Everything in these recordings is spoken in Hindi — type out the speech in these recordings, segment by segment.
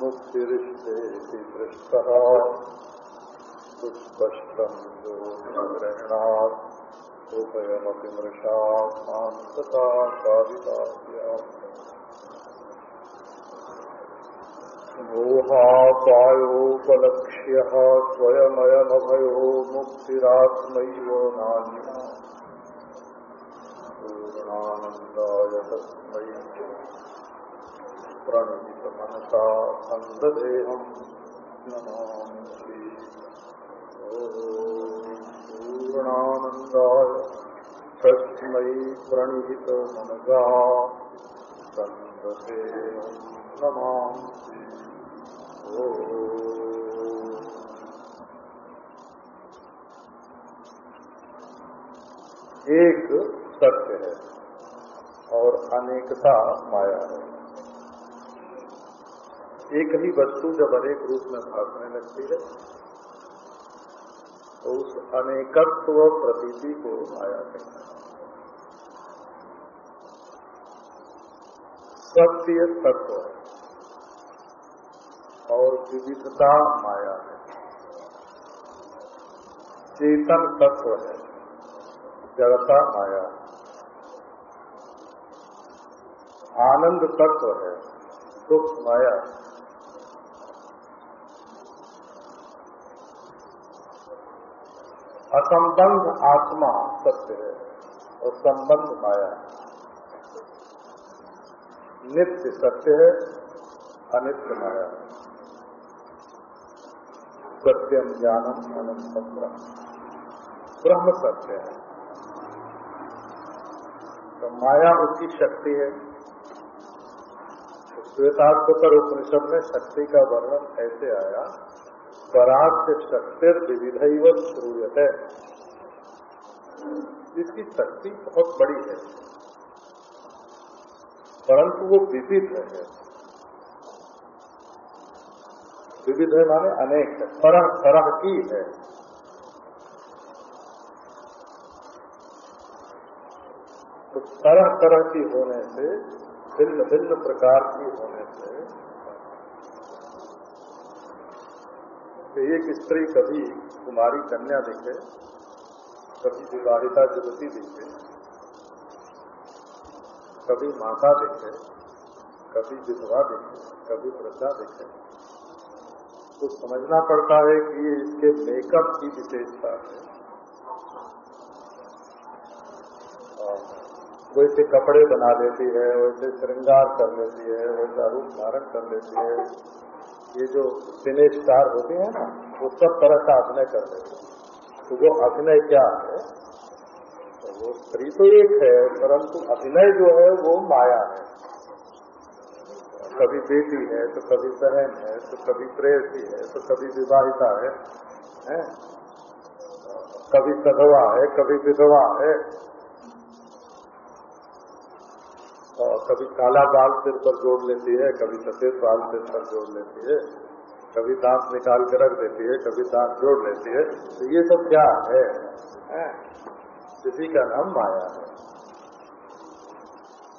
बपुर्मुक्तिरिष्टेति दृष्टः यो ग्रहणात् उभयमपि मृषा शान्तता कारिताभ्याम् मोहापायोपलक्ष्यः स्वयमयमभयो मुक्तिरात्मैव नान्या पूर्णानन्दाय तस्मै प्रणीतमनसा अन्धदेहम् नमामि पूर्णानन्दाय तस्मै सन्ददेहम् नमामि। एक सत्य है और अनेकता माया है। एक ही वस्तु जब अनेक रूप में भागने लगती है तो उस अनेकत्व प्रतीति को माया कहते हैं। सत्य तत्व और विविधता माया है। चेतन तत्व है, जड़ता माया है। आनंद तत्व है, दुख माया है। असंबंध आत्मा सत्य है और संबंध माया है। नित्य सत्य है, अनित्य माया है। सत्यम ज्ञानम अनंतम ब्रह्म। ब्रह्म सत्य है। तो माया उसकी शक्ति है। श्वेतात्मकर उपनिषद में शक्ति का वर्णन ऐसे आया पराग शक्ति विविध श्रूयत। है इसकी शक्ति बहुत बड़ी है। परंतु वो विविध है। विविध है माने अनेक है। तरह तरह की है। तो तरह तरह की होने से भिन्न भिन्न प्रकार की होने से तो एक स्त्री कभी कुमारी कन्या दिखे, कभी विवाहिता युवती दिखे, कभी माता दिखे, कभी विधवा दिखे, कभी वृद्धा दिखे। तो समझना पड़ता है कि ये इसके मेकअप की विशेषता है। वैसे कपड़े बना लेती है, वैसे श्रृंगार कर लेती है, वैसा रूप धारण कर लेती है। ये जो सिने स्टार होते हैं ना वो सब तरह का अभिनय कर लेते हैं। तो वो अभिनय क्या है? तो वो स्त्री तो एक है परंतु अभिनय जो है वो माया है। कभी बेटी है तो कभी बहन है तो कभी प्रेयसी है तो कभी विवाहिता है, है? कभी सधवा है कभी विधवा है कभी काला बाल सिर पर जोड़ लेती है कभी सफ़ेद बाल सिर पर जोड़ लेती है कभी दांत निकाल के रख देती है कभी दांत जोड़ लेती है। तो ये सब क्या है, है? इसी का नाम माया है।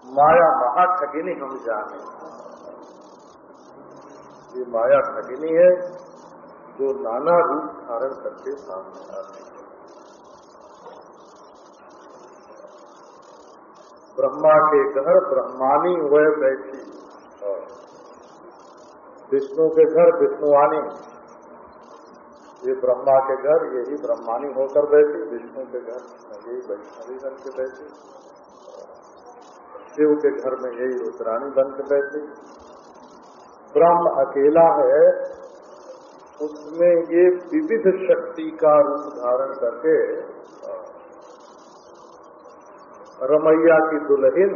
माया महाठगिनी हम जाने। ये माया ठगिनी है जो नाना रूप धारण करके सामने आती है। ब्रह्मा के घर ब्रह्मानी वह बैठी। विष्णु के घर विष्णुवानी। ये ब्रह्मा के घर यही ब्रह्मानी होकर बैठी। विष्णु के घर यही वैष्णवी बन के बैठी। शिव के घर में यही रुद्रानी बन के बैठी। ब्रह्म अकेला है, उसमें ये विविध शक्ति का रूप धारण करके रमैया की दुल्हन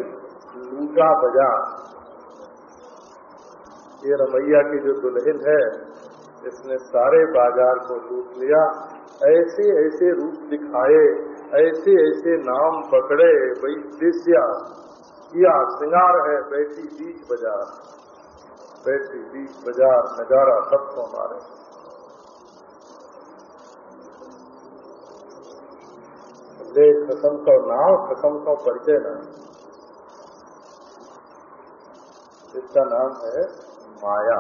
लूटा बजा ये रमैया की जो दुल्हन है, इसने सारे बाज़ार को लूट लिया। ऐसे ऐसे रूप दिखाए, ऐसे ऐसे नाम पकड़े भाई किया श्रृंगार है बैठी बीच बाज़ार। बैठी बीच बाज़ार, नज़ारा सबको मारे। देख खत्म का नाम खत्म का परिचय न इसका नाम है माया।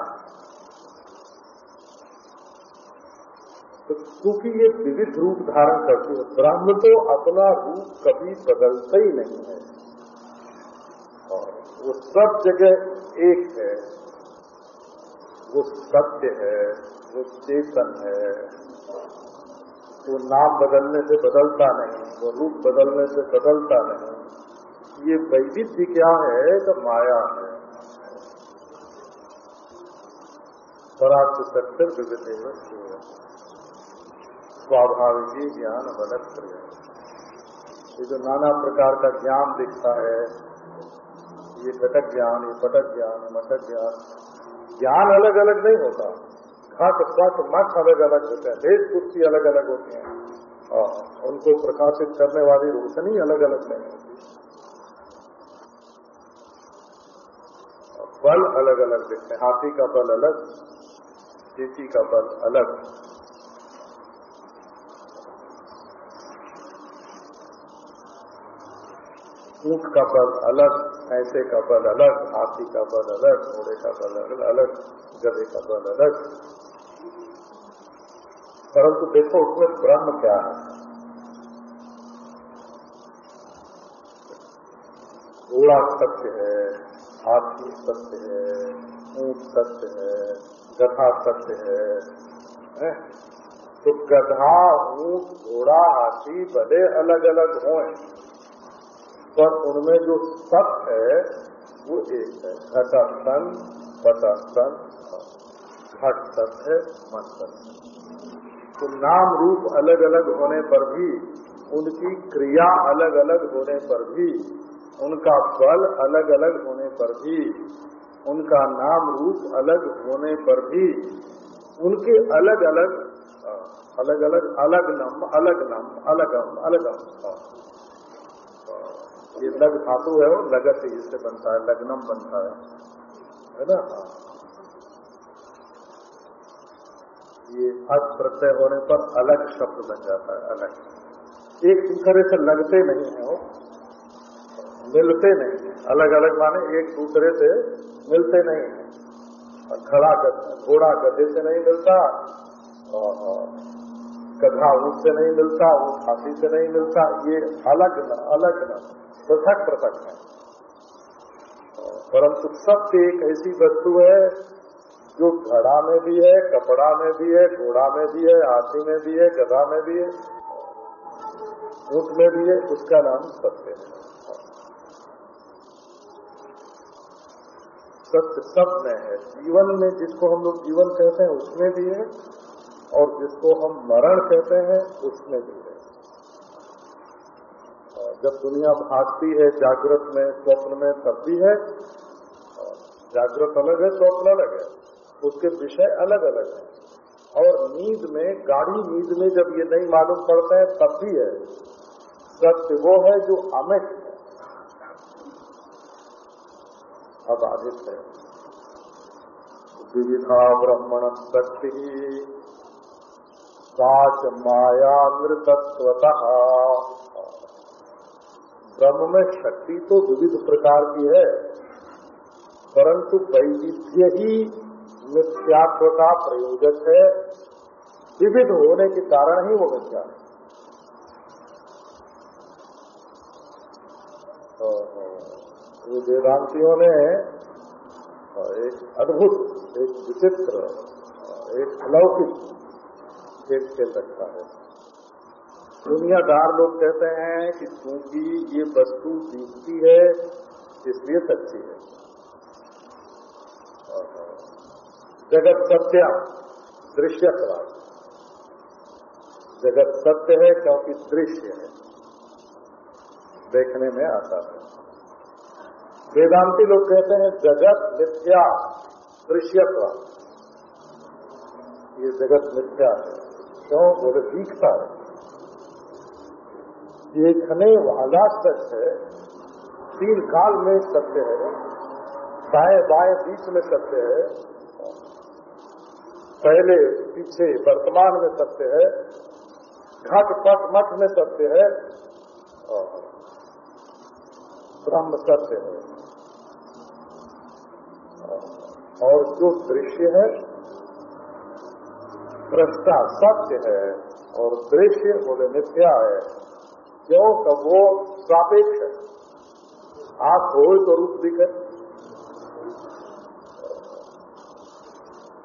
तो क्योंकि ये विविध रूप धारण करती है, ब्रह्म तो अपना रूप कभी बदलता ही नहीं है। और वो सब जगह एक है, वो सत्य है, वो चेतन है वो नाम बदलने से बदलता नहीं, वो रूप बदलने से बदलता नहीं। ये वैविध्य क्या है तो माया है। परार्थ सत्य विविध स्वाभाविक ही ज्ञान बलक ये जो नाना प्रकार का ज्ञान दिखता है, ये घटक ज्ञान, ये पटक ज्ञान, मटक ज्ञान ज्ञान अलग अलग नहीं होता। घट पट मठ अलग अलग होते हैं, भेद कुर्सी अलग अलग होती हैं। और उनको प्रकाशित करने वाली रोशनी अलग अलग नहीं होती बल अलग अलग दिखते हैं, हाथी का बल अलग, चीटी का बल अलग। ऊँट का बल अलग ऐसे का बल अलग, हाथी का बल अलग, घोड़े का बल अलग अलग, गधे का बल अलग। परंतु देखो उसमें ब्रह्म क्या है। घोड़ा सत्य है हाथी सत्य है ऊँट सत्य है गधा सत्य है, है? तो गधा ऊँट घोड़ा हाथी बड़े अलग अलग हों पर उनमें जो सत है वो एक है। घटासन पटासन घट सत है मन सत तो नाम रूप अलग अलग होने पर भी, उनकी क्रिया अलग अलग होने पर भी, उनका बल अलग अलग होने पर भी, उनका नाम रूप अलग होने पर भी, उनके अलग अलग अलग अलग अलग नम अलग नम, अलग अम, अलग अलगम ये लग धातु है वो लगत इससे बनता है, लग्नम बनता है। है ना? ये अच प्रत्यय होने पर अलग शब्द बन जाता है, अलग। एक दूसरे से लगते नहीं है वो, मिलते नहीं है। अलग अलग माने एक दूसरे से मिलते नहीं है। खड़ा घोड़ा गधे से नहीं मिलता, और गधा ऊँट से नहीं मिलता वो हाथी से नहीं मिलता, ये अलग न अलग न पृथक पृथक है परंतु सत्य एक ऐसी वस्तु है जो घड़ा में भी है, कपड़ा में भी है, घोड़ा में भी है, हाथी में भी है, गधा में भी है, ऊट में भी है, उसका नाम सत्य है। सत्य सब में है। जीवन में जिसको हम लोग जीवन कहते हैं, उसमें भी है, और जिसको हम मरण कहते हैं, उसमें भी है। जब दुनिया भागती है, जागृत में, स्वप्न में, तब भी है। जागृत अलग है, स्वप्न अलग है। उसके विषय अलग अलग है। और नींद में, गाढ़ी नींद में जब ये नहीं मालूम पड़ता है, तब भी है। सत्य वो है जो अमित है। अबाधित है विविधा ब्रह्मण शक्ति साच माया मृतत्वतः ब्रह्म में शक्ति तो विविध प्रकार की है। परंतु वैविध्य ही मिथ्यात्व का प्रयोजक है। विविध होने के कारण ही वो मिथ्या है। ये वेदांतियों ने एक अद्भुत, एक विचित्र, एक अलौकिक एक खेल रखा है। दुनियादार लोग कहते हैं कि चूँकि ये वस्तु दिखती है, इसलिए सच्ची है। जगत सत्य दृश्य प्राप्त जगत सत्य है क्योंकि दृश्य है। देखने में आता है। वेदांति लोग कहते हैं जगत मिथ्या प्राप्त ये जगत मिथ्या है। क्यों? बोले दिखता है। देखने वाला सच है। तीन काल में सत्य है। दाएँ बाएँ बीच में सत्य है। पहले पीछे वर्तमान में सत्य है, घट पट मठ में सत्य है, और ब्रह्म सत्य है। और जो दृश्य है दृष्टा सत्य है, और दृश्य बोले मिथ्या है, क्यों? कब वो सापेक्ष है। आप हो तो रूप दिखे।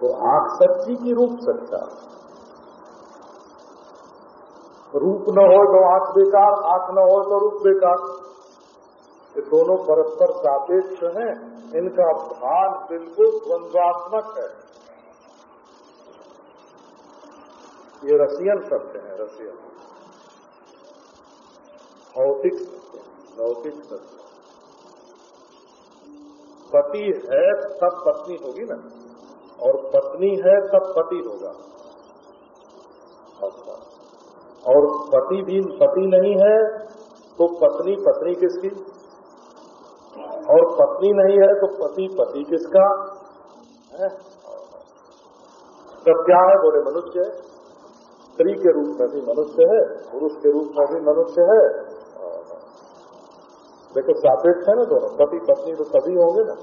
तो आँख सच्ची की रूप सच्चा रूप न हो तो आँख बेकार, आँख न हो तो रूप बेकार। ये दोनों परस्पर सापेक्ष हैं, इनका भान बिल्कुल द्वंद्वात्मक है। ये रसियन शब्द है, रसियन। भौतिक सत्य भौतिक सत्य। पति है, तब पत्नी होगी ना। और पत्नी है तब पति होगा। अच्छा। और पति भी पति नहीं है तो पत्नी पत्नी किसकी? और पत्नी नहीं है तो पति पति किसका? है? तब क्या है, बोले मनुष्य। स्त्री के रूप में भी मनुष्य है, पुरुष के रूप में भी मनुष्य है। देखो सापेक्ष है ना दोनों। पति पत्नी तो सभी होंगे ना।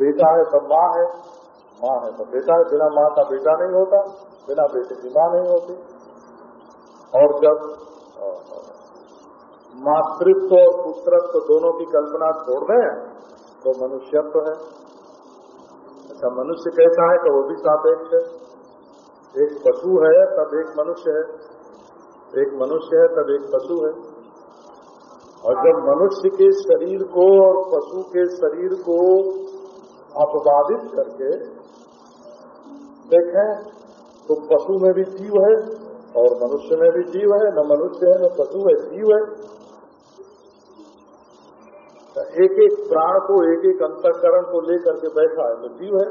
बेटा है तब माँ है। माँ है तो बेटा है, बिना माँ का बेटा नहीं होता, बिना बेटे की माँ नहीं होती। और जब मातृत्व और पुत्रत्व दोनों की कल्पना छोड़ दें तो मनुष्यत्व है। अच्छा मनुष्य कैसा है तो वो भी सापेक्ष है। एक पशु है, तब एक मनुष्य है। एक मनुष्य है, तब एक पशु है। और जब मनुष्य के शरीर को और पशु के शरीर को अपवादित करके देखें तो पशु में भी जीव है और मनुष्य में भी जीव है। न मनुष्य है, न पशु है, जीव है। एक एक प्राण को एक एक अंतकरण को लेकर के बैठा है तो जीव है।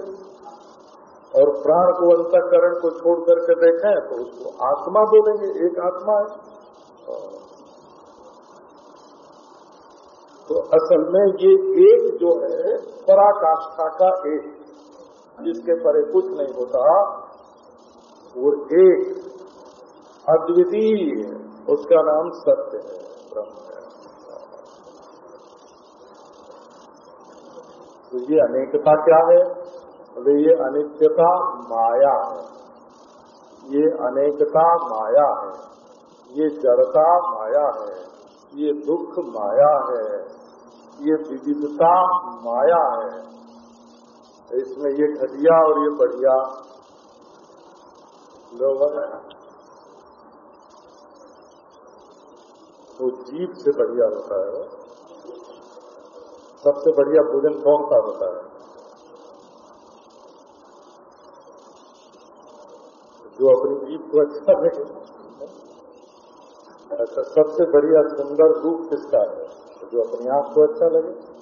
और प्राण को अंतकरण को छोड़ करके देखें तो उसको आत्मा बोलेंगे, एक आत्मा है। तो असल में ये एक जो है पराकाष्ठा का एक, जिसके परे कुछ नहीं होता, वो एक अद्वितीय, उसका नाम सत्य है, ब्रह्म है। तो ये अनेकता क्या है? बोले ये अनित्यता माया है। ये अनेकता माया है। ये जड़ता माया है। ये दुख माया है। ये विविधता माया है। इसमें ये घटिया और ये बढ़िया। लोग तो जीव से बढ़िया होता है सबसे बढ़िया भोजन कौन सा होता है? जो अपनी जीव को अच्छा लगे अच्छा सबसे बढ़िया सुंदर रूप किसका है? जो अपनी आँख को अच्छा लगे।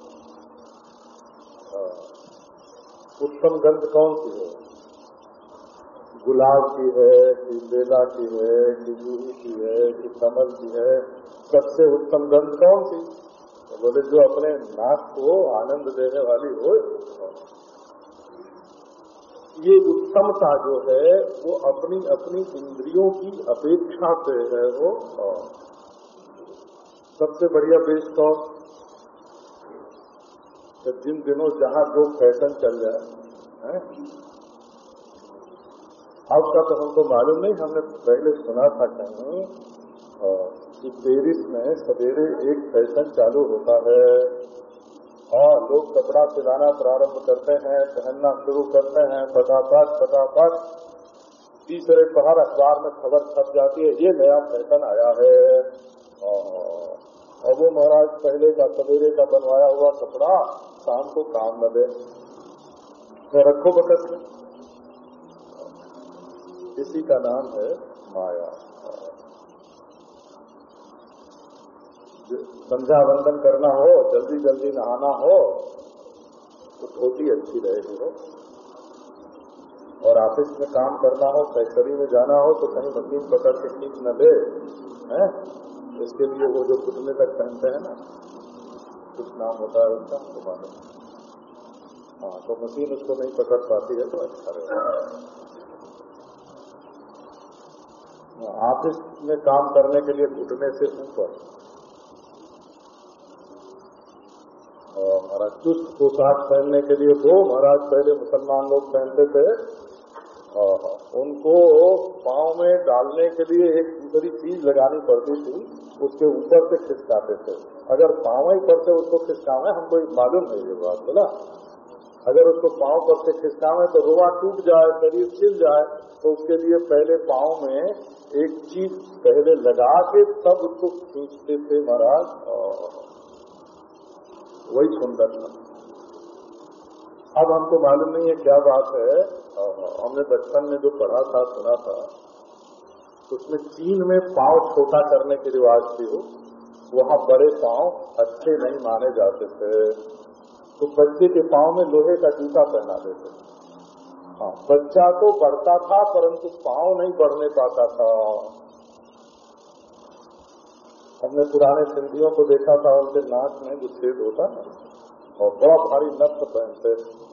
उत्तम गंध कौन सी है? गुलाब की है, कि बेला की है, कि जूही की है, कि कमल की है। सबसे उत्तम गंध कौन सी? तो बोले, जो अपने नाक को आनंद देने वाली हो। ये उत्तमता जो है, वो अपनी अपनी इंद्रियों की अपेक्षा से है वो। सबसे बढ़िया बेच कौन जिन दिनों जहाँ जो फ़ैशन चल जाए? आपका तो हमको मालूम नहीं, हमने पहले सुना था कहीं कि पेरिस में सवेरे एक फ़ैशन चालू होता है, और लोग कपड़ा सिलाना प्रारंभ करते हैं, पहनना शुरू करते हैं, फटाफट फटाफट। तीसरे पहर अखबार में खबर छप जाती है, ये नया फ़ैशन आया है। और वो महाराज पहले का, सवेरे का बनवाया हुआ कपड़ा शाम को काम न दे। रखो बकत। इसी का नाम है माया। संध्या वंदन करना हो जल्दी जल्दी नहाना हो तो धोती अच्छी रहेगी हो और ऑफ़िस में काम करना हो, फैक्ट्री में जाना हो तो कहीं मशीन पकड़ के ठीक न दे, हैं? इसके लिए वो जो घुटने तक पहनते हैं ना, कुछ नाम होता है उनका तो मालूम हाँ तो मशीन उसको नहीं पकड़ पाती है तो अच्छा रहेगा ऑफ़िस में काम करने के लिए घुटने से ऊपर। और महाराज, चुस्त पोशाक पहनने के लिए वो महाराज, पहले मुसलमान लोग पहनते थे। उनको पाँव में डालने के लिए एक दूसरी चीज़ लगानी पड़ती थी। उसके ऊपर से खिसकाते थे। अगर पाँव ही पर से उसको खिसकावे, हमको मालूम नहीं ये बात, बोला। अगर उसको पाँव पर से खिसकावे तो रुआ टूट जाए, शरीर छिल जाए तो उसके लिए पहले पाँव में एक चीज़ पहले लगा के तब उसको खींचते थे महाराज वही सुंदर था। अब हमको मालूम नहीं है क्या बात है। हमने बचपन में जो पढ़ा था, सुना था उसमें चीन में पाँव छोटा करने के रिवाज थी हो, वहाँ बड़े पाँव अच्छे नहीं माने जाते थे। तो बच्चे के पाँव में लोहे का जूता पहना देते हाँ बच्चा तो बढ़ता था, परंतु पाँव नहीं बढ़ने पाता था। हमने पुराने सिंधियों को देखा था, उनके नाक में जो छेद होता ना और बड़ा भारी नथ पहनते,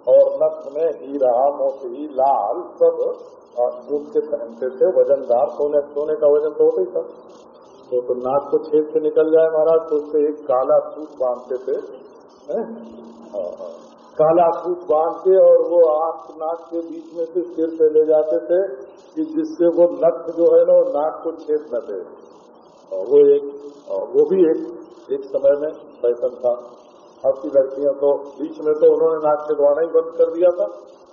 और नथ में हीरा मोती, लाल, सब दूध के पहनते थे वजनदार सोने सोने का वज़न तो होता ही था। तो, तो नाक को छेद से निकल जाए महाराज तो उससे एक काला सूट बांधते थे काला सूट बाँध के और वो आँख नाक के बीच में से सिर पे ले जाते थे कि जिससे वो नथ जो है ना वो नाक को छेद न दे। वो एक वो भी एक एक समय में फ़ैशन था। अब लड़कियाँ तो बीच में तो उन्होंने नाक छिदवाना ही बंद कर दिया था।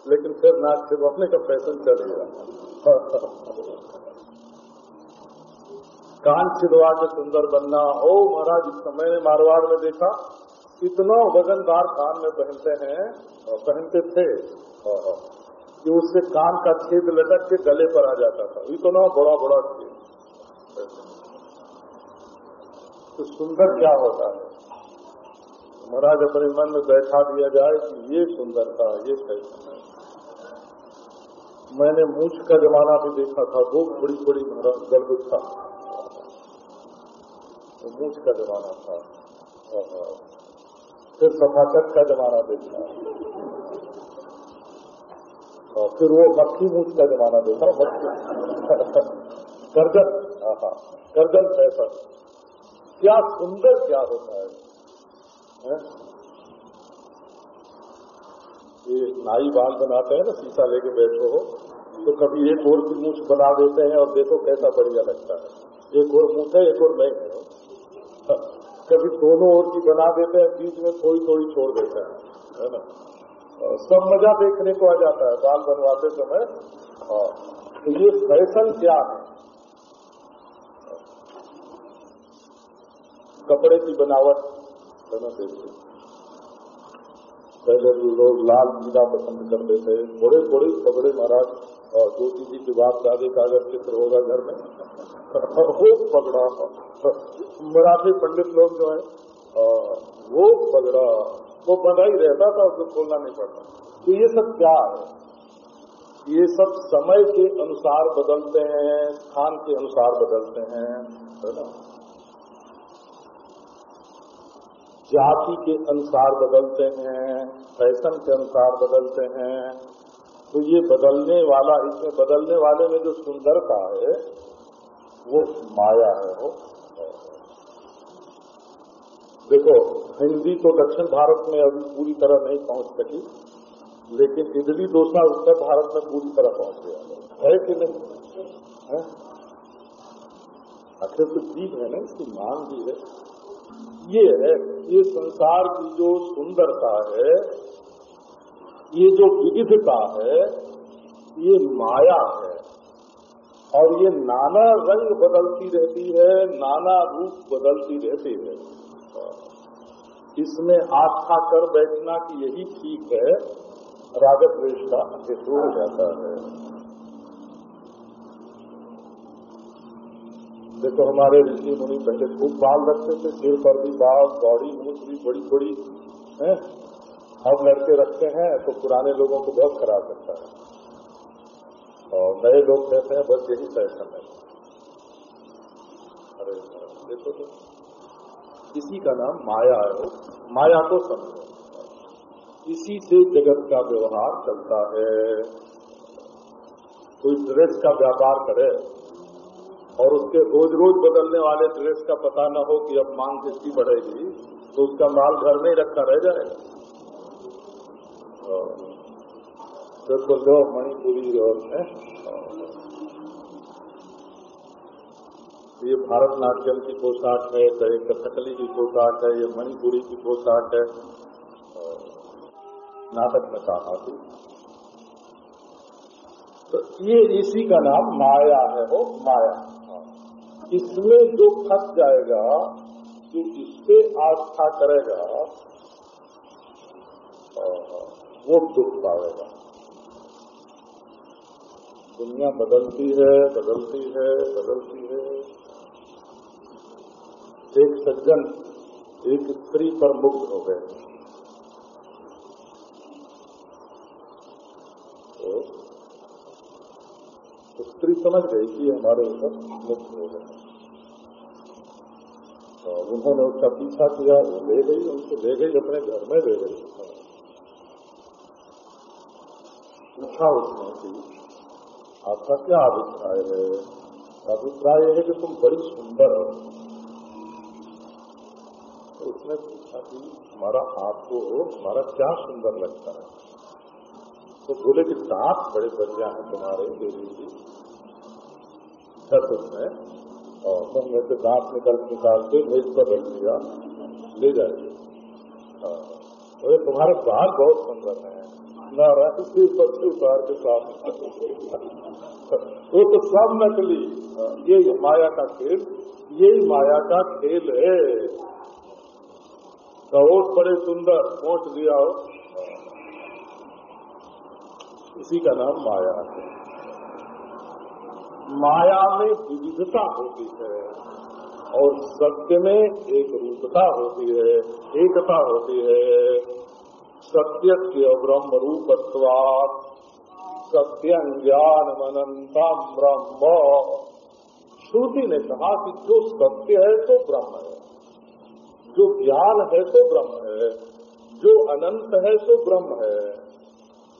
लेकिन फिर नाक छिदवाने का फ़ैशन चल कान छिदवा के सुंदर बनना, ओ महाराज इस समय ने मारवाड़ में देखा। इतना वजनदार कान में पहनते हैं, और पहनते थे। कि उससे कान का छेद लटक के गले पर आ जाता था। इतना बड़ा बड़ा छेद। तो सुंदर क्या होता है? महाराज, अपने मन में बैठा दिया जाए कि ये सुंदर था, ये है मैंने मूछ का जमाना भी देखा था वो बड़ी बड़ी गड़बड़ था। वो मूछ का जमाना था। फिर सफाकत का जमाना देखा। और फिर वो मक्खी मूछ का जमाना देखा गर्दन हाँ गर्दन फैसन क्या सुंदर क्या होता है? ये नाई बाल बनाते हैं ना, शीशा लेके बैठो हो तो कभी एक और की मूछ बना देते हैं और देखो कैसा बढ़िया लगता है। एक और मूछ है, एक और नहीं है। कभी दोनों ओर की बना देते हैं, बीच में थोड़ी थोड़ी छोड़ देते हैं, है ना? सब मज़ा देखने को आ जाता है, बाल बनवाते समय। तो ये फ़ैशन क्या है? कपड़े की बनावट, है ना देखते पहले लोग लाल पीला पसंद करते थे। बड़े बड़े पगड़े महाराज ज्योति जी के बाद शादी का अगर चित्र होगा घर में। वो पगड़ा, मराठी पंडित लोग जो है वो पगड़ा, वो बना ही रहता था, उसको खोलना नहीं पड़ता। तो ये सब क्या है? ये सब समय के अनुसार बदलते हैं, स्थान के अनुसार बदलते हैं, है ना? जाति के अनुसार बदलते हैं, फ़ैशन के अनुसार बदलते हैं तो ये बदलने वाला, इसमें बदलने वाले में जो सुंदरता है, वो माया है, वो देखो, हिंदी तो दक्षिण भारत में अभी पूरी तरह नहीं पहुँच सकी, लेकिन इडली डोसा उत्तर भारत में पूरी तरह पहुँच गया। है कि नहीं? आखिर तो जीव है ना, इसकी मांग भी है। ये है, ये संसार की जो सुंदरता है, ये जो विविधता है, ये माया है। और ये नाना रंग बदलती रहती है, नाना रूप बदलती रहती है। इसमें आस्था कर बैठना कि यही ठीक है रागत वेश का हेतु हो जाता है। देखो, हमारे ऋषि मुनि पहले खूब बाल रखते थे, सिर पर भी बाल, बॉडी मूछ भी बड़ी बड़ी है? अब लड़के रखते हैं तो पुराने लोगों को बहुत खराब लगता है। और नए लोग कहते हैं, बस यही फ़ैशन है अरे, देखो तो। इसी का नाम माया है माया को समझो। इसी से जगत का व्यवहार चलता है। कोई ड्रेस का व्यापार करे और उसके रोज रोज बदलने वाले ड्रेस का पता न हो कि अब मांग किसकी बढ़ेगी तो उसका माल घर में ही रखा रह जाएगा तो मणिपुरी और है। ये भारतनाट्यम की पोशाक है चाहे कथकली की पोशाक है, ये मणिपुरी की पोशाक है। नाटक में कहा तो ये इसी का नाम माया है, वो माया। इसमें जो फंस जाएगा, जो इससे आस्था करेगा वो दुख पाएगा। दुनिया बदलती है बदलती है बदलती है। एक सज्जन, एक स्त्री पर मुक्त हो गए। स्त्री समझ गई कि हमारे ऊपर मुक्त हो गए। तो उन्होंने उसका पीछा किया, वो ले गई, उनको ले गई, अपने घर में ले गई। पूछा उसने कि, आपका क्या अभिप्राय है? अभिप्राय है कि तुम बड़ी सुंदर हो। तो उसने पूछा कि, हमारा आपको, हमारा क्या सुंदर लगता है? तो बोले कि दांत बड़े बढ़िया हैं तुम्हारे, देवी जी। छत उसमें और तुम में से दांत निकल निकाल के मेज पर रख दिया ले जाइए अरे, तुम्हारे बाल बहुत सुंदर हैं। नारायण सिर पर उतार के साथ वो तो सब नकली। ये माया का खेल यही माया का खेल है। कहोट बड़े सुंदर, पहुँच दिया हो। इसी का नाम माया है। माया में विविधता होती है और सत्य में एक रूपता होती है, एकता होती है। सत्य के ब्रह्म रूपत्वात् सत्य ज्ञान अनंतम ब्रह्म। श्रुति ने कहा कि जो सत्य है तो ब्रह्म है। जो ज्ञान है तो ब्रह्म है। जो अनंत है तो ब्रह्म है।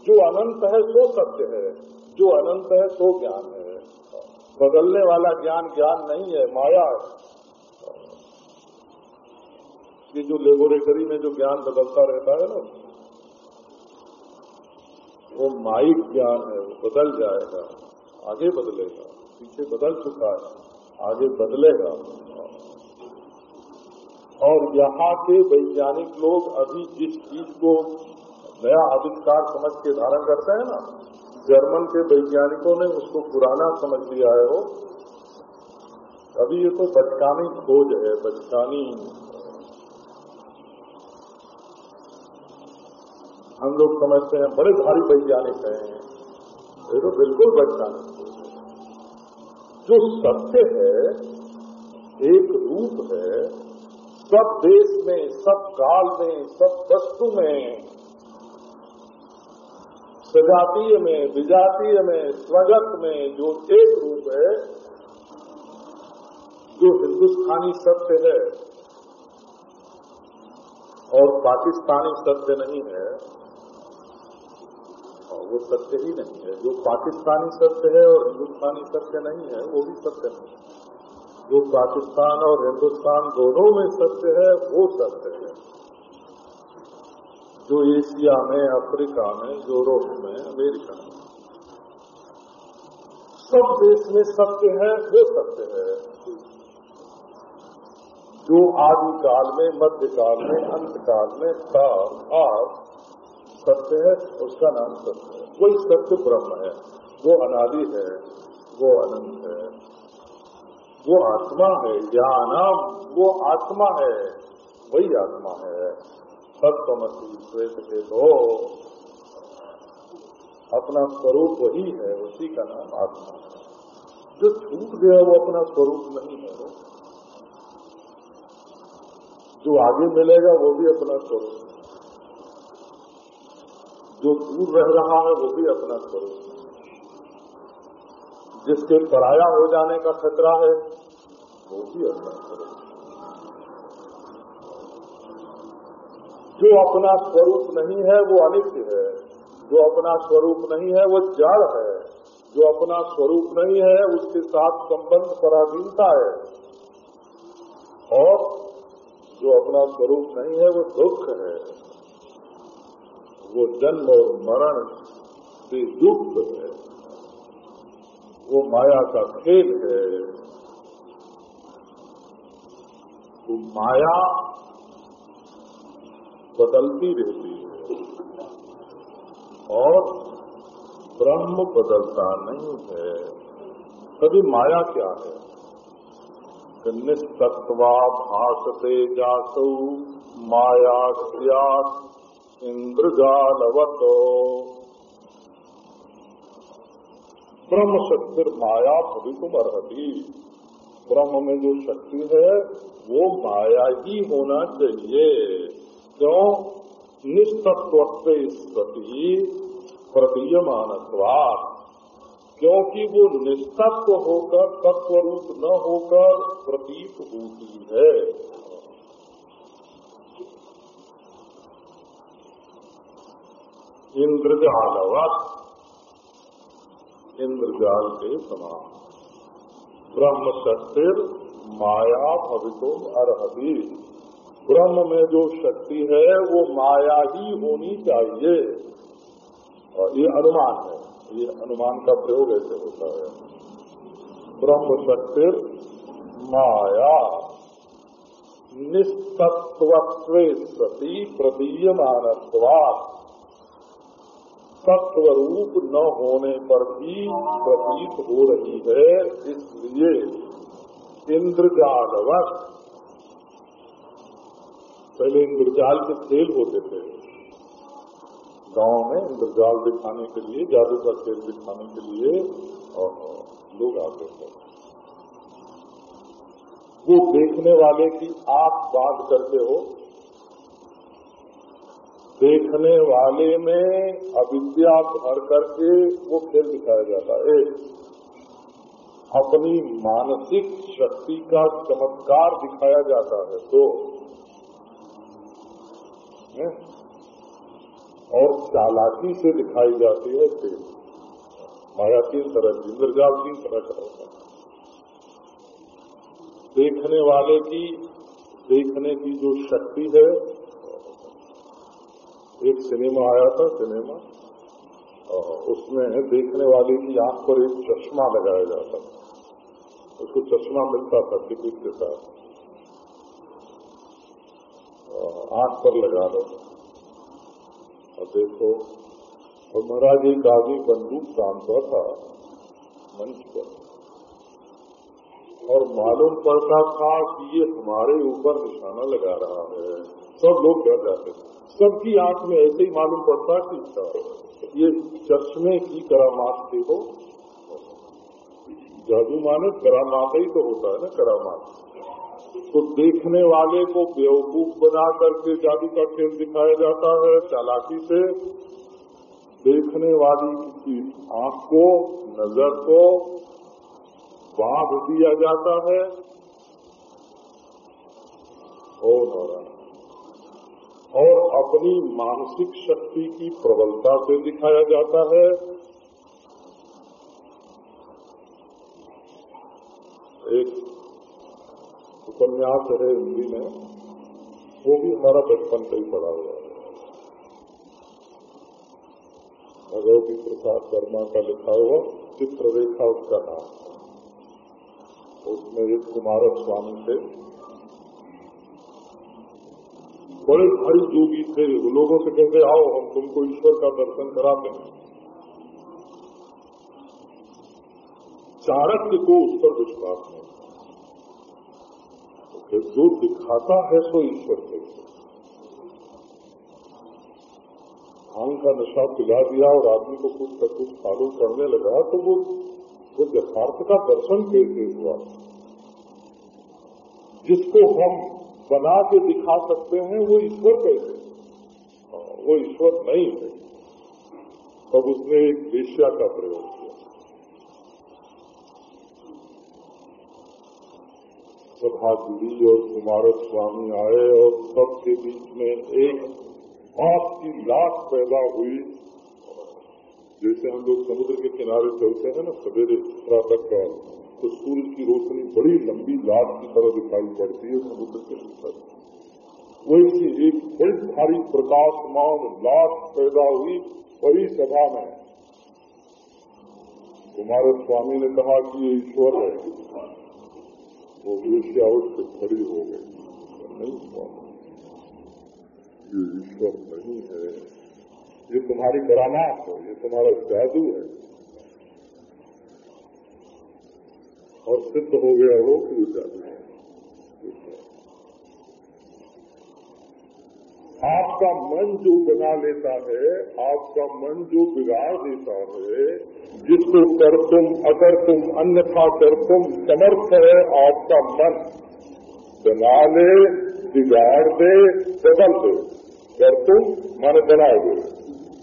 जो अनंत है सो सत्य है। जो अनंत है सो ज्ञान है। बदलने वाला ज्ञान ज्ञान नहीं है, माया है। ये जो लेबोरेटरी में जो ज्ञान बदलता रहता है ना, वो माइक ज्ञान है, वो बदल जाएगा, आगे बदलेगा, पीछे बदल चुका है, आगे बदलेगा। और यहाँ के वैज्ञानिक लोग अभी जिस चीज़ को नया आविष्कार समझ के धारण करते हैं ना जर्मन के वैज्ञानिकों ने उसको पुराना समझ लिया है वो। अभी ये तो बचकानी खोज है, बचकानी। हम लोग समझते हैं, बड़े भारी वैज्ञानिक हैं। ये तो बिल्कुल वैज्ञानिक जो सत्य है, एक रूप है, सब देश में, सब काल में, सब वस्तु में सजातीय में, विजातीय में, स्वगत में जो एक रूप है, जो हिंदुस्तानी सत्य है और पाकिस्तानी सत्य नहीं है, और वो सत्य ही नहीं है। जो पाकिस्तानी सत्य है और हिंदुस्तानी सत्य नहीं है, वो भी सत्य नहीं है। जो पाकिस्तान और हिंदुस्तान दोनों में सत्य है, वो सत्य है। जो एशिया में, अफ्रीका में, यूरोप में, अमेरिका में। सब देश में सत्य है, वो सत्य है। जो आदि काल में मध्य काल में अंत काल में था आज सत्य है, उसका नाम सत्य है। वही सत्य ब्रह्म है, वो अनादि है, वो अनंत है। वो आत्मा है, ज्ञानम, वो आत्मा है, वही आत्मा है। सत्यमसी श्वेत के दो अपना स्वरूप वही है, उसी का नाम आत्मा है। जो छूट गया, वो अपना स्वरूप नहीं है। जो आगे मिलेगा, वो भी अपना स्वरूप है। जो दूर रह रहा है, वो भी अपना स्वरूप है। जिसके पराया हो जाने का खतरा है, वो भी अपना स्वरूप जो अपना स्वरूप नहीं है, वो अनित्य है। जो अपना स्वरूप नहीं है, वो जड़ है। जो अपना स्वरूप नहीं है, उसके साथ संबंध पराधीनता है। और जो अपना स्वरूप नहीं है, वो दुख है। वो जन्म और मरण से युक्त है। वो माया का खेल है। तो माया बदलती रहती है। और ब्रह्म बदलता नहीं है। कभी माया क्या है? निस्तत्वा भाषते जासौ, माया इंद्रजालवत। ब्रह्म शक्ति माया भवितुम अर्ती ब्रह्म में जो शक्ति है, वो माया ही होना चाहिए। क्यों? निस्तत्व सती प्रतीयमानत्वात्। क्योंकि वो निस्तत्व होकर तत्व रूप न होकर प्रतीत होती है। इंद्रजालवत। इंद्रजाल के समान। ब्रह्म शक्ति माया भवितो अर्हति। ब्रह्म में जो शक्ति है, वो माया ही होनी चाहिए। और ये अनुमान है। ये अनुमान का प्रयोग ऐसे होता है। ब्रह्म शक्ति माया निस्तत्व सती प्रतीयमान तत्व रूप न होने पर भी प्रतीत हो रही है, इसलिए इंद्रजालवत। पहले इंद्रजाल के खेल होते थे। गाँव में इंद्रजाल दिखाने के लिए, जादू का खेल दिखाने के लिए, और लोग आते थे। वो देखने वाले की आप बात करते हो। देखने वाले में अविद्या भर करके वो खेल दिखाया जाता है। अपनी मानसिक शक्ति का चमत्कार दिखाया जाता है। तो और चालाकी से दिखाई जाती है तेल माया तीन तरह की इंद्रजाल तीन तरह का होता है। देखने वाले की, देखने की जो शक्ति है, एक सिनेमा आया था, सिनेमा उसमें देखने वाले की आँख पर एक चश्मा लगाया जाता था। उसको चश्मा मिलता था टिकट के साथ। आँख पर लगा दो। और देखो और महाराज एक आगे बंदूक तानता था, मंच पर। और मालूम पड़ता था कि ये हमारे ऊपर निशाना लगा रहा है। सब लोग डर जाते सबकी आँख में ऐसे ही मालूम पड़ता कि ये चश्मे की करामात हो। जादू माने करामात ही तो होता है ना, करामात। तो देखने वाले को बेवकूफ़ बना करके जादू का खेल दिखाया जाता है, चालाकी से। देखने वाली की आँख को, नज़र को बाँध दिया जाता है। और और अपनी मानसिक शक्ति की प्रबलता से दिखाया जाता है। एक उपन्यास है हिंदी में। वो भी हमारा बचपन से ही पढ़ा हुआ है। भगवती प्रसाद वर्मा का लिखा हुआ चित्ररेखा उसका नाम उसमें एक कुमार स्वामी थे। बड़े भारी जोगी थे। वो लोगों से कहते, आओ, हम तुमको ईश्वर का दर्शन कराते हैं। चाणक्य को उस पर विश्वास नहीं। कि जो दिखाता है सो ईश्वर से भाँग का नशा पिला दिया और आदमी को कुछ का कुछ फॉलो करने लगा तो वो वो यथार्थ का दर्शन कैसे हुआ। जिसको हम बना के दिखा सकते हैं, वो ईश्वर कैसे? वो ईश्वर नहीं है। तब उसने एक वेश्या का प्रयोग जुड़ी और कुमार स्वामी आए और सबके बीच में एक बात की लाश पैदा हुई। जैसे हम लोग समुद्र के किनारे चलते हैं ना, सवेरे प्रातः काल तो सूर्य की रोशनी बड़ी लंबी लाश की तरह दिखाई पड़ती है समुद्र के ऊपर वैसी एक बड़ी भारी प्रकाशमान लाश पैदा हुई बड़ी सभा में। कुमार स्वामी ने कहा कि ये ईश्वर है। वो वेश्या उससे खड़ी हो गई। नहीं हुआ। ये ईश्वर नहीं है। ये तुम्हारी करामात है, ये तुम्हारा जादू है। और सिद्ध हो गया हो कि वो जादू है। आपका मन जो बना लेता है, आपका मन जो बिगाड़ देता है, जिसको कर तुम, अगर तुम, अन्यथा कर तुम, समर्थ है आपका मन। बना ले बिगाड़ दे, बदल दे। कर तुम, माने बना दे।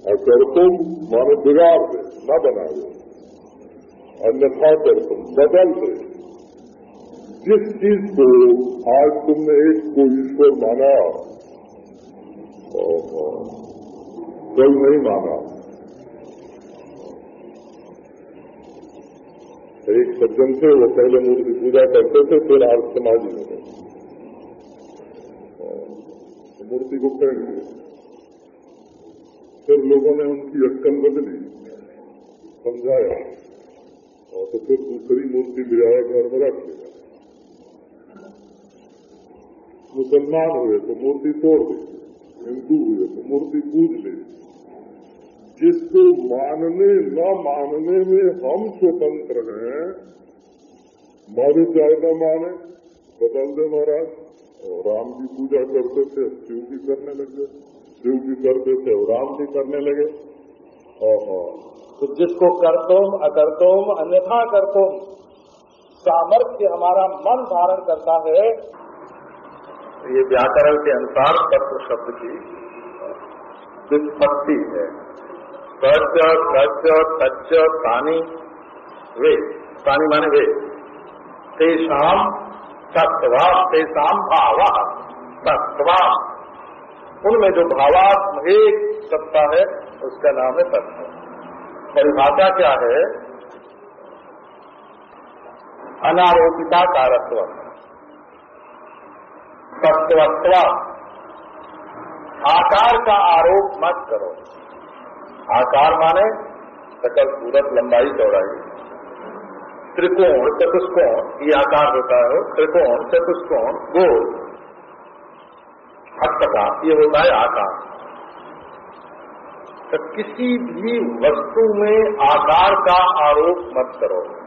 और कर तुम, माने बिगाड़ दे, न बना दे। अन्यथा कर तुम, बदल दे। जिस चीज़ को आज तुमने एक को ईश्वर माना कोई नहीं माना एक सज्जन थे वो पहले मूर्ति पूजा करते थे फिर आज समाधि हो गए मूर्ति को फेंक दिया फिर लोगों ने उनकी अक्कल बदली समझाया और तो फिर दूसरी मूर्ति आया घर में रख दिया मुसलमान हुए तो मूर्ति तोड़ दी हिंदू हुए तो मूर्ति पूज ले जिसको मानने न मानने में हम स्वतंत्र हैं मारे चाहे न माने बदल दे महाराज और राम की पूजा करते थे शिव की करने लगे शिव की करते थे और राम की करने लगे तो जिसको कर तुम अकर तुम अन्यथा कर तुम सामर्थ्य हमारा मन धारण करता है ये व्याकरण के अनुसार तत्व शब्द की विस्पत्ति है। सच सच सच तानी, वे, तानी माने वे। तेषाम तत्वा तेषाम भावा तत्वा उनमें जो भावात्म एक सत्ता है, उसका नाम है तत्व। परिभाषा क्या है? अनारोपिता कारत्व तत्वत्व आकार का आरोप मत करो। आकार माने सकल सूरत लंबाई चौड़ाई। त्रिकोण, चतुष्कोण, ये आकार होता है। त्रिकोण, चतुष्कोण, गोल। हस्तका ये होता है आकार। तो किसी भी वस्तु में आकार का आरोप मत करो।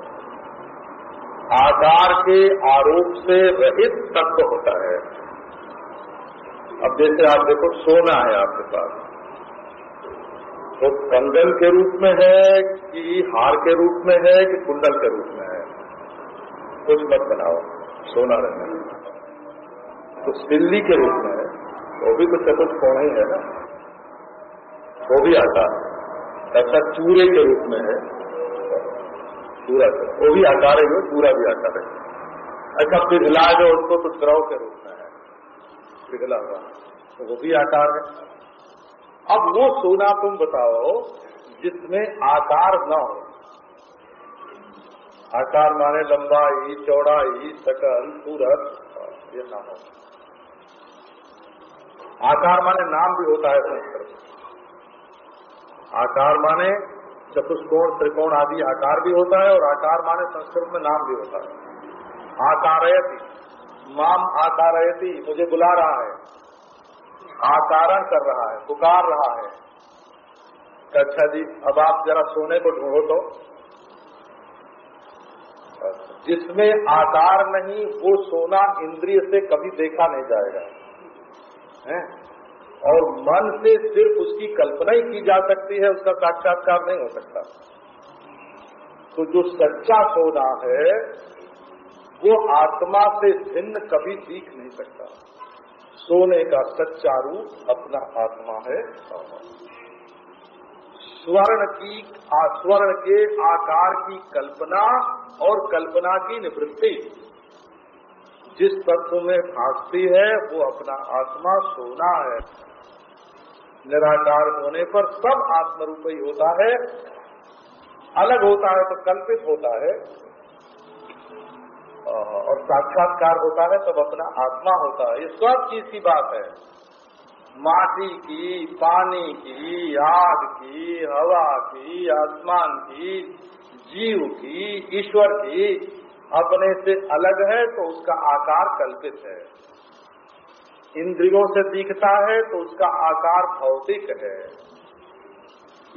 आकार के आरोप से रहित तत्व होता है। अब जैसे आप देखो, सोना है आपके पास। तो कंगन के रूप में है कि हार के रूप में है कि कुंडल के रूप में है? कुछ मत बनाओ, सोना रहने तो सिल्ली के रूप में है, वो भी तो चतुष्कोण ही है ना? वो भी आकार ऐसा चूरे के रूप में है। चूरा वो भी आकार है चूरा भी आकार है। अच्छा पिघला जो उसको तो द्रव के रूप में है। पिघला हुआ। तो वो भी आकार है। अब वो सोना तुम बताओ, जिसमें आकार न हो। आकार माने लंबाई, चौड़ाई, सकल सूरत ये ना हो। आकार माने नाम भी होता है संस्कृत आकार माने चतुष्कोण, त्रिकोण आदि आकार भी होता है और आकार माने संस्कृत में नाम भी होता है। आकारयती। माम आकारयती, मुझे बुला रहा है। आकारण कर रहा है, पुकार रहा है। अच्छा जी, अब आप जरा सोने को ढूंढो तो। जिसमें आकार नहीं, वो सोना इंद्रिय से कभी देखा नहीं जाएगा। है? और मन से सिर्फ़ उसकी कल्पना ही की जा सकती है, उसका साक्षात्कार नहीं हो सकता। तो जो सच्चा सोना है, वो आत्मा से भिन्न कभी सीख नहीं सकता। सोने का सच्चा रूप अपना आत्मा है। स्वर्ण की स्वर्ण के आकार की कल्पना और कल्पना की निवृत्ति। जिस तत्व में भागती है, वो अपना आत्मा सोना है। निराकार होने पर सब आत्मरूप होता है। अलग होता है तो कल्पित होता है। और साक्षात्कार होता है, तब अपना आत्मा होता है। ये सब चीज़ की बात है। माटी की, पानी की, आग की, हवा की, आसमान की, जीव की, ईश्वर की, अपने से अलग है तो उसका आकार कल्पित है। इंद्रियों से दिखता है तो उसका आकार भौतिक है।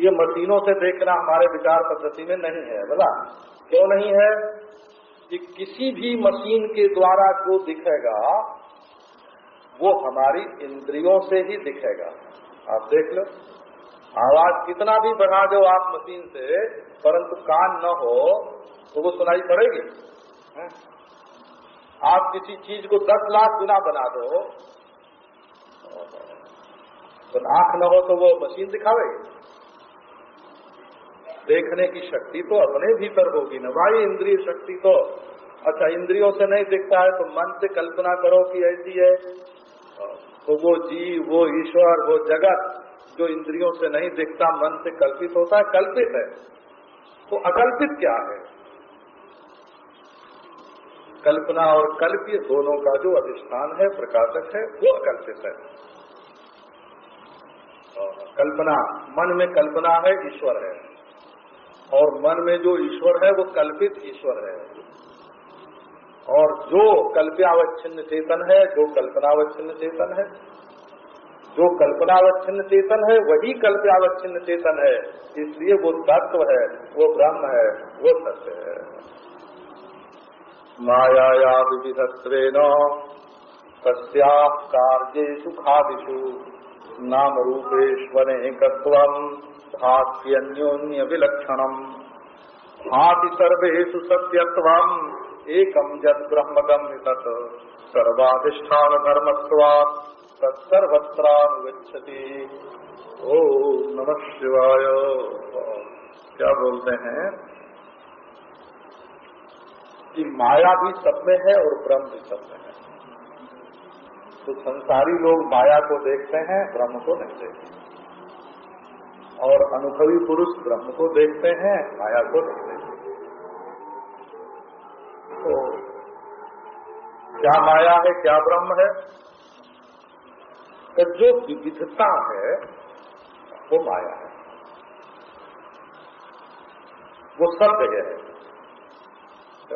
ये मशीनों से देखना हमारे विचार पद्धति में नहीं है, बोला? क्यों नहीं है? कि किसी भी मशीन के द्वारा जो दिखेगा, वो हमारी इंद्रियों से ही दिखेगा। आप देख लो, आवाज़ कितना भी बढ़ा दो आप मशीन से, परंतु कान न हो तो वो सुनाई पड़ेगी। आप किसी चीज़ को दस लाख गुना बना दो तो आँख न हो तो वो मशीन दिखावेगी। देखने की शक्ति तो अपने भीतर होगी ना। भाई इंद्रिय शक्ति तो। अच्छा इंद्रियों से नहीं दिखता है तो मन से कल्पना करो कि ऐसी है। तो वो जीव, वो ईश्वर, वो जगत जो इंद्रियों से नहीं दिखता, मन से कल्पित होता है, कल्पित है। तो अकल्पित क्या है? कल्पना और कल्प्य दोनों का जो अधिष्ठान है, प्रकाशक है, वो अकल्पित है। कल्पना, मन में कल्पना है, ईश्वर है। और मन में जो ईश्वर है, वो कल्पित ईश्वर है। और जो कल्प्यावच्छिन्न चेतन है, जो कल्पनावच्छिन्न चेतन है। जो कल्पनावच्छिन्न चेतन है, वही कल्प्यावच्छिन्न चेतन है। इसलिए वो तत्व है, वो ब्रह्म है, वो सत्य है। माया विविधत्वेन कस्या कार्येषु खादिषु। नाम रूपेश्वरेकत्व भाष्यन्योन्य विलक्षणम भाति सर्वेशु सत्यत्वम एकम जद सर्वाधिष्ठान धर्मत्वा तत्सर्वत्रानुगछति ओ नम शिवाय। क्या बोलते हैं? कि माया भी सब में है और ब्रह्म भी सब में है। तो संसारी लोग माया को देखते हैं, ब्रह्म को नहीं देखते। और अनुभवी पुरुष ब्रह्म को देखते हैं, माया को देखते हैं। तो क्या माया है, क्या ब्रह्म है? तो जो विविधता है, वो माया है। वो सब जगह है।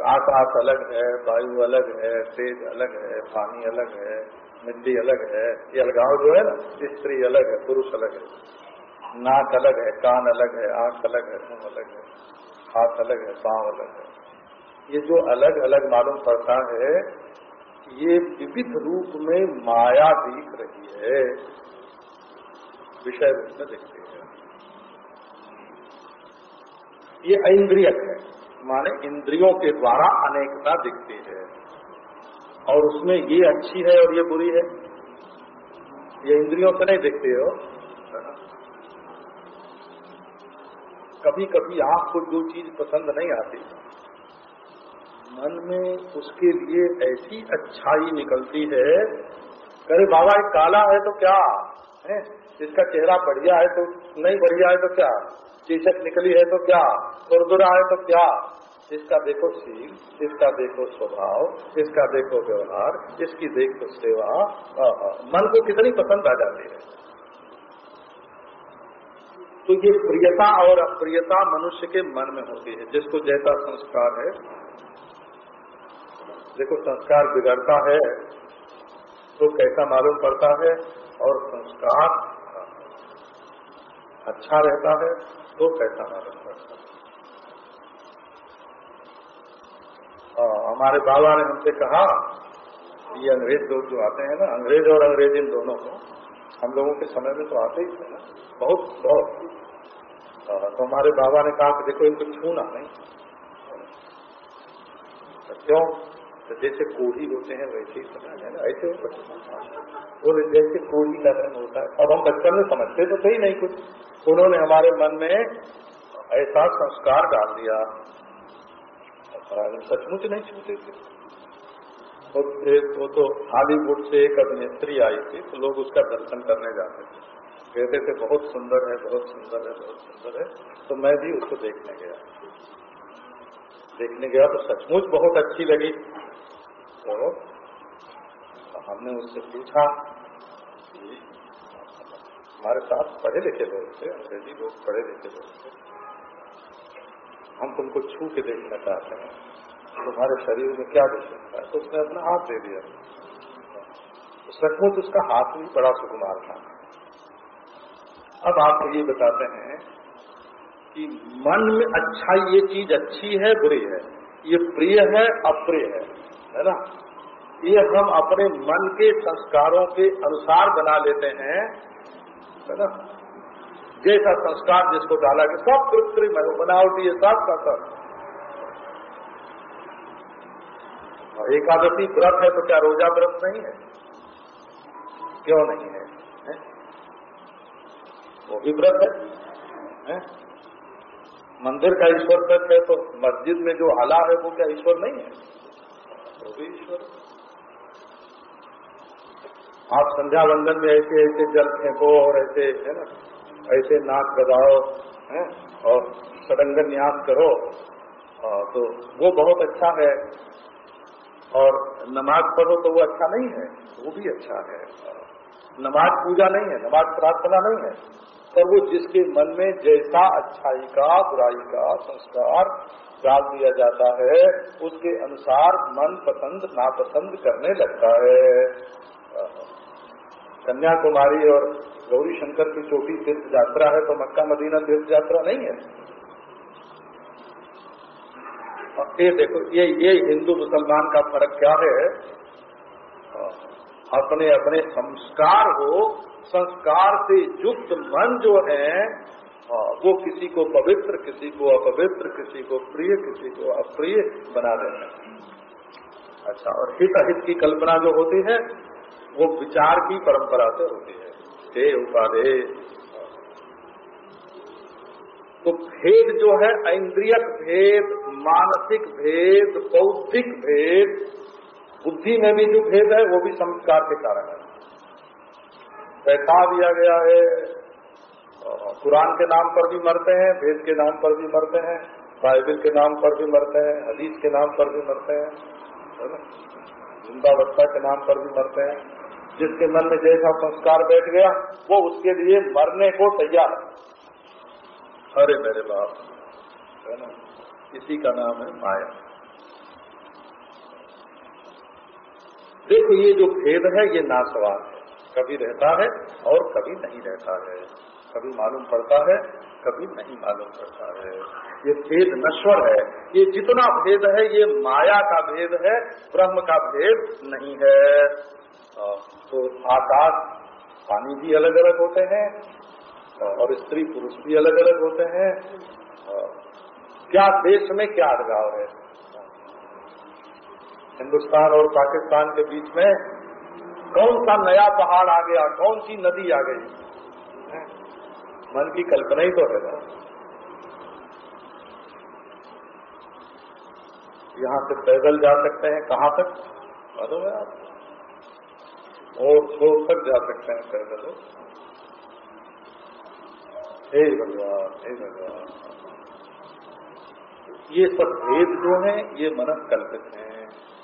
आकाश अलग है, वायु अलग है, तेज अलग है, पानी अलग है, मिट्टी अलग है। ये अलगाव जो है ना, स्त्री अलग है, पुरुष अलग है। नाक अलग है, कान अलग है, आँख अलग है, मुँह अलग है, हाथ अलग है, पाँव अलग है। ये जो अलग अलग मालूम पड़ता है, ये विविध रूप में माया दिख रही है। विषय रूप में दिखती है। ये इंद्रियक है, माने इंद्रियों के द्वारा अनेकता दिखती है। और उसमें ये अच्छी है और ये बुरी है। ये इंद्रियों से नहीं दिखती हो। कभी कभी आपको जो चीज़ पसंद नहीं आती, मन में उसके लिए ऐसी अच्छाई निकलती है अरे बाबा एक काला है तो क्या? है? इसका चेहरा बढ़िया है तो नहीं बढ़िया है तो क्या? चीचक निकली है तो क्या? खुरदुरा है तो क्या? इसका देखो सील इसका देखो स्वभाव, इसका देखो व्यवहार, इसकी देखो सेवा। मन को कितनी पसंद आ जाती है। तो ये प्रियता और अप्रियता मनुष्य के मन में होती है जिसको जैसा संस्कार है। देखो संस्कार बिगड़ता है तो कैसा मालूम पड़ता है? और संस्कार अच्छा रहता है तो कैसा मालूम पड़ता है? आ, हमारे बाबा ने हमसे कहा ये अंग्रेज़ लोग जो आते हैं ना अंग्रेज़ और अंग्रेज़ी दोनों को हम लोगों के समय में तो आते ही थे ना बहुत बहुत। तो हमारे बाबा ने कहा कि देखो इनको छूना नहीं। तो क्यों? तो जैसे कोढ़ी होते हैं वैसे ही समझ ऐसे वो जैसे कोढ़ी का रंग होता है। अब हम बचपन में समझते तो सही नहीं कुछ। उन्होंने हमारे मन में ऐसा संस्कार डाल दिया। सचमुच नहीं छूते थे। वो तो हॉलीवुड से एक अभिनेत्री आई थी तो लोग उसका दर्शन करने जाते थे। कहते थे बहुत सुंदर है, बहुत सुंदर है, बहुत सुंदर है। तो मैं भी उसको देखने गया। देखने गया तो सचमुच बहुत अच्छी लगी। तो हमने उससे पूछा, हमारे साथ पढ़े लिखे लोग थे, अंग्रेज़ी लोग पढ़े लिखे लोग थे। हम तुमको छू के देखना चाहते हैं। तुम्हारे शरीर में क्या विशेषता है? तो उसने अपना हाथ दे दिया। तो सचमुच उसका हाथ भी बड़ा सुकुमार था। अब आपको ये बताते हैं कि मन में अच्छा ये चीज़ अच्छी है, बुरी है। ये प्रिय है, अप्रिय है है ना? ये हम अपने मन के संस्कारों के अनुसार बना लेते हैं, है ना? जैसा संस्कार जिसको डाला कि सब कृत्रिम है बनावटी है सब का सब। एकादशी व्रत है तो क्या रोजा व्रत नहीं है? क्यों नहीं है? वो भी व्रत है? मंदिर का ईश्वर तक है तो मस्जिद में जो हला है वो क्या ईश्वर नहीं है? वो भी ईश्वर आप संध्या वंदन में ऐसे ऐसे जल फेंको और ऐसे, है ना, ऐसे नाक बजाओ है? और सडंगन न्यास करो तो वो बहुत अच्छा है। और नमाज़ पढ़ो तो वो अच्छा नहीं है, वो भी अच्छा है। नमाज़ पूजा नहीं है, नमाज़ प्रार्थना नहीं है। पर वो जिसके मन में जैसा अच्छाई का, बुराई का संस्कार डाल दिया जाता है, उसके अनुसार मन पसंद, नापसंद करने लगता है। कन्याकुमारी और गौरी शंकर की चोटी तीर्थ यात्रा है तो मक्का मदीना तीर्थ यात्रा नहीं है। ये देखो, ये ये हिंदू मुसलमान का फ़र्क क्या है? अपने अपने संस्कार हो, संस्कार से युक्त मन जो है वो किसी को पवित्र, किसी को अपवित्र, किसी को प्रिय, किसी को अप्रिय बना देते हैं। अच्छा और हित अहित की कल्पना जो होती है, वो विचार की परंपरा से होती है। ते उपाधे तो भेद जो है, इंद्रियक भेद, मानसिक भेद, बौद्धिक भेद बुद्धि में भी जो भेद है, वो भी संस्कार के कारण है। बैठा दिया गया है, कुरान के नाम पर भी मरते हैं भेद के नाम पर भी मरते हैं, बाइबल के नाम पर भी मरते हैं, हदीस के नाम पर भी मरते हैं जिंदावस्था के नाम पर भी मरते हैं। जिसके मन में जैसा संस्कार बैठ गया, वो उसके लिए मरने को तैयार अरे मेरे बाप, है ना? इसी का नाम है माया। देखो, ये जो भेद है, ये नासवार है। कभी रहता है और कभी नहीं रहता है। कभी मालूम पड़ता है, कभी नहीं मालूम पड़ता है। ये भेद नश्वर है। ये जितना भेद है, ये माया का भेद है, ब्रह्म का भेद नहीं है। तो आकाश पानी भी अलग अलग होते हैं और स्त्री पुरुष भी अलग अलग होते हैं। क्या देश में क्या अलगाव है? हिंदुस्तान और पाकिस्तान के बीच में कौन सा नया पहाड़ आ गया, कौन सी नदी आ गई? मन की कल्पना ही तो है। ना यहाँ से पैदल जा सकते हैं, कहाँ तक? मालूम है आप और छोड़ तक जा सकते हैं पैदल। हे भगवान हे भगवान। ये सब भेद जो है, ये मनस कल्पित है।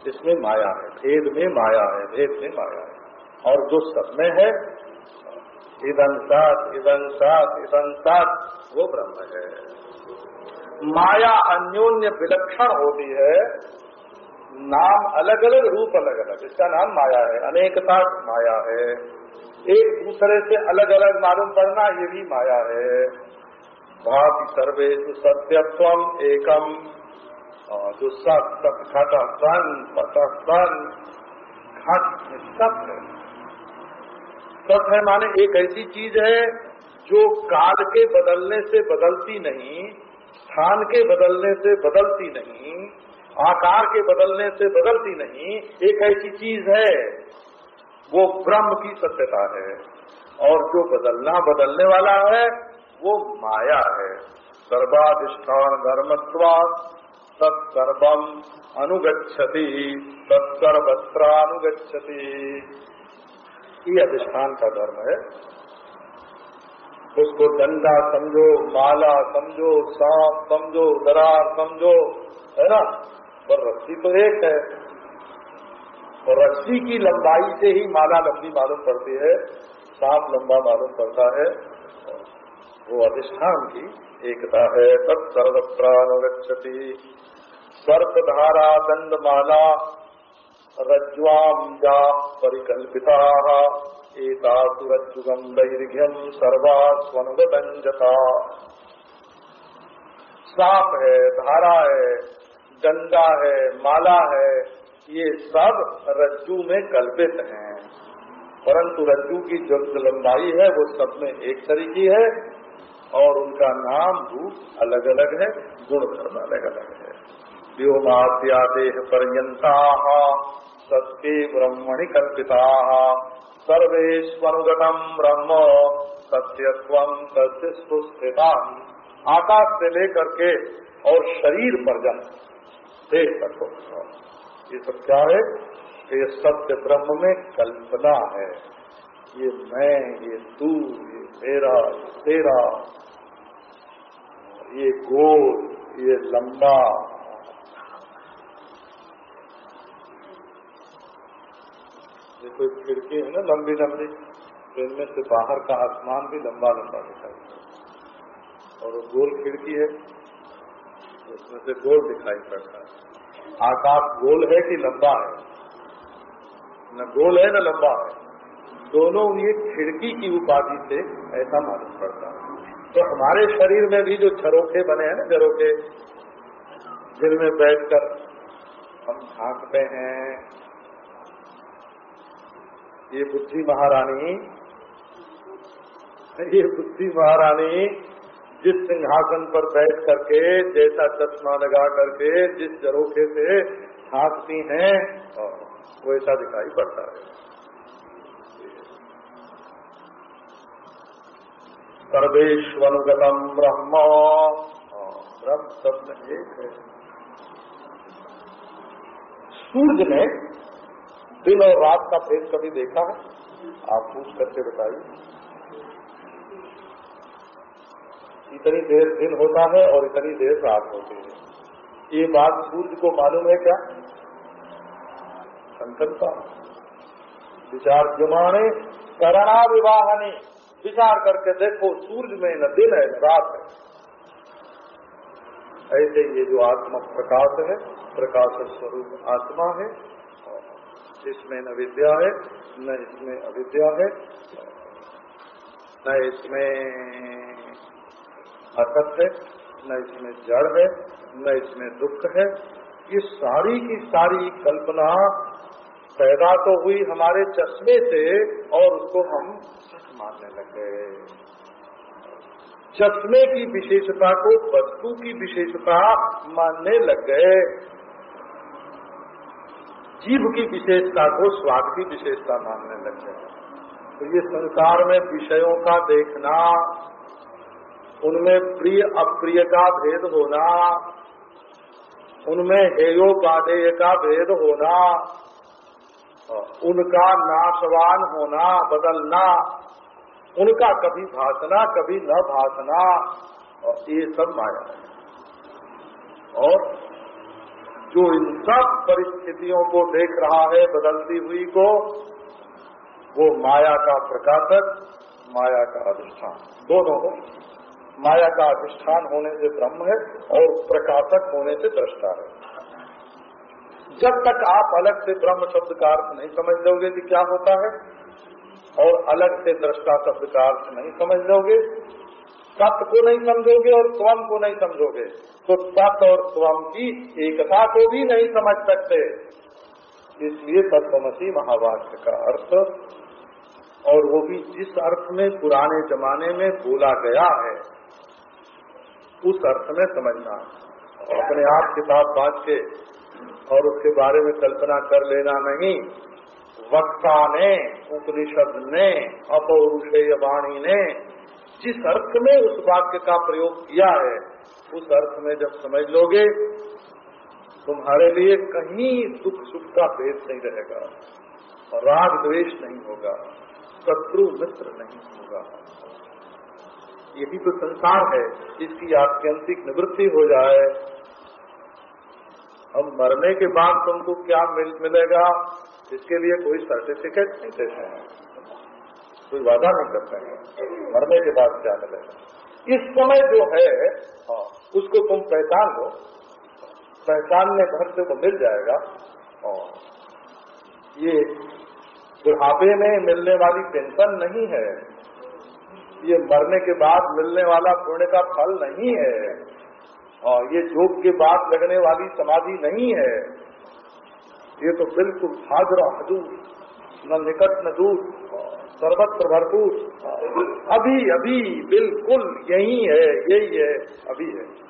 इसमें माया है, भेद में माया है, भेद में माया है। और जो सब में है इदन सात इदन सात इदन सात, वो ब्रह्म है। माया अन्योन्य विलक्षण होती है, नाम अलग अलग रूप अलग अलग इसका नाम माया है। अनेकता माया है। एक दूसरे से अलग अलग मालूम पड़ना ये भी माया है। भाव सर्वेश सत्यत्व एकम। जो सत घट सन पत सन घट सत है। सत है माने एक ऐसी चीज़ है जो काल के बदलने से बदलती नहीं, स्थान के बदलने से बदलती नहीं, आकार के बदलने से बदलती नहीं, एक ऐसी चीज़ है, वो ब्रह्म की सत्यता है। और जो बदलना बदलने वाला है, वो माया है। सर्वाधिष्ठान धर्मत्वा तत्सर्वम अनुगछति तत्सर्वत्रानुगछति ये अधिष्ठान का धर्म है। उसको डंडा समझो, माला समझो, सांप समझो, दरार समझो, है ना? पर रस्सी तो एक है। और रस्सी की लंबाई से ही माला लंबी मालूम पड़ती है, सांप लंबा मालूम पड़ता है। वो अधिष्ठान की एकता है। तत् सर्वत्र अनुगछति सर्पधारा दंडमाला रज्ज्वाम जा परिकल्पिता एतासुरज्जुगम दैर्घ्यम सर्वा सर्वास्वनुगतंजता सांप है, धारा है, डंडा है, माला है, ये सब रज्जू में कल्पित हैं। परंतु रज्जू की जो लंबाई है, वो सब में एक तरीकी है और उनका नाम रूप अलग अलग है गुण धर्म अलग अलग है। व्योमात्या देह पर्यंता सत्य ब्रह्मणि कल्पिता। सर्वेश्वरुगतम ब्रह्म सत्यत्व तस्य सुस्थिता आकाश से लेकर के और शरीर पर जन देख सको ये सब क्या है? ये सत्य ब्रह्म में कल्पना है। ये मैं, ये तू, ये मेरा, ये तेरा, ये गोल, ये लंबा ये कोई खिड़की है ना, लंबी लंबी तो इनमें से बाहर का आसमान भी लंबा लंबा दिखाई पड़ता और वो गोल खिड़की है, उसमें से गोल दिखाई पड़ता है। आकाश गोल है कि लंबा है? न गोल है, न लंबा है। दोनों ये खिड़की की उपाधि से ऐसा मालूम पड़ता है। तो हमारे शरीर में भी जो झरोखे बने हैं ना, झरोखे, जिनमें बैठकर हम झांकते हैं ये बुद्धि महारानी, ये बुद्धि महारानी जिस सिंहासन पर बैठ करके, जैसा चश्मा लगा करके, जिस जरोखे से झांकती हैं वैसा दिखाई पड़ता है। सर्वेश्वनुगतम ब्रह्म। ब्रह्म सब एक है। सूर्य ने दिन और रात का भेद कभी देखा है? आप पूछ करके बताइए। इतनी देर दिन होता है और इतनी देर रात होती है। ये बात सूर्य को मालूम है क्या? संकल्पा विचार जमाने, करणा विवाहने। विचार करके देखो, सूर्य में न दिन है, न रात है। ऐसे ये जो आत्मा प्रकाश है, प्रकाश स्वरूप आत्मा है। इसमें न विद्या है, न इसमें अविद्या है, न इसमें असत है, न इसमें जड़ है, न इसमें दुख है। ये सारी की सारी कल्पना पैदा तो हुई हमारे चश्मे से और उसको हम सच मानने लग। चश्मे की विशेषता को वस्तु की विशेषता मानने लग। गए जीव की विशेषता को स्वाद की विशेषता मानने लग गए। तो ये संसार में विषयों का देखना, उनमें प्रिय, अप्रिय का भेद होना, उनमें हेयोपादेय का भेद होना, उनका नाशवान होना, बदलना, उनका कभी भाषना कभी न भाषना और ये सब माया है। और जो इन सब परिस्थितियों को देख रहा है, बदलती हुई को, वो माया का प्रकाशक, माया का अधिष्ठान। दोनों हो। माया का अधिष्ठान होने से ब्रह्म है और प्रकाशक होने से दृष्टा है। जब तक आप अलग से ब्रह्म शब्द का अर्थ नहीं समझ लोगे कि क्या होता है, और अलग से दृष्टा शब्द का अर्थ नहीं समझ लोगे सत्य को नहीं समझोगे और स्वम को नहीं समझोगे तो सत्य और स्वम की एकता को भी नहीं समझ सकते। इसलिए तत्वमसी महावाक्य का अर्थ, और वो भी जिस अर्थ में पुराने जमाने में बोला गया है, उस अर्थ में समझना। अपने आप किताब बांट के और उसके बारे में कल्पना कर लेना नहीं। वक्ता ने, उपनिषद ने, अपौरुषेय वाणी ने, जिस अर्थ में उस वाक्य का प्रयोग किया है उस अर्थ में जब समझ लोगे तुम्हारे लिए कहीं दुख सुख का भेद नहीं रहेगा राग द्वेष नहीं होगा शत्रु मित्र नहीं होगा। यही तो संसार है इसकी आत्यंतिक निवृत्ति हो जाए। हम मरने के बाद तुमको क्या मिल, मिलेगा इसके लिए कोई सर्टिफिकेट नहीं देते हैं। कोई वादा नहीं करते हैं। मरने के बाद क्या मिलेगा? इस समय जो हाँ, उसको तुम पहचान लो। पहचानने भर से तो मिल जाएगा। और ये बुढ़ापे में मिलने वाली पेंशन नहीं है। ये मरने के बाद मिलने वाला पुण्य का फल नहीं है। और ये योग के बाद लगने वाली समाधि नहीं है। ये तो बिल्कुल हाजरा हजूर, न निकट न दूर। सर्वत्र भरपूर। अभी अभी बिल्कुल यही है यही है अभी है।